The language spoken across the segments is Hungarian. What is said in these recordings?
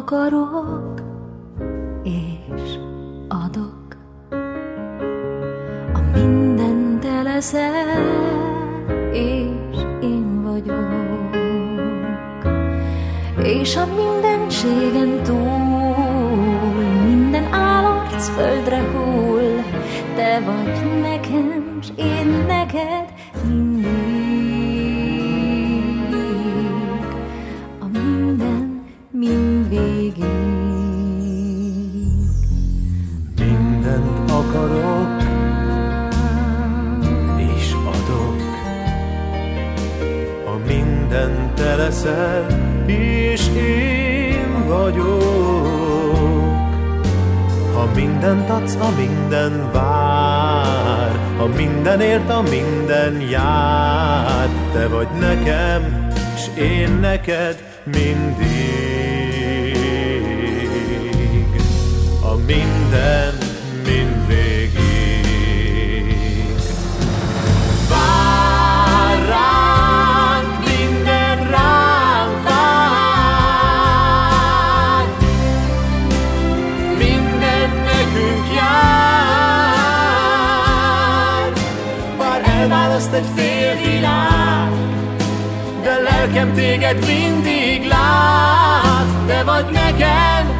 akarok, és adok. A minden te és én vagyok. És a mindenségen túl, minden állarc földre hull, te vagy nekem, s én neked leszel, és én vagyok. Ha mindent adsz, a minden vár, ha mindenért, a minden jár, te vagy nekem, és én neked mindig. A minden elválaszt egy fél de lelkem téged mindig lát, te vagy nekem,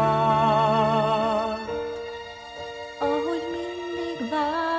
Love.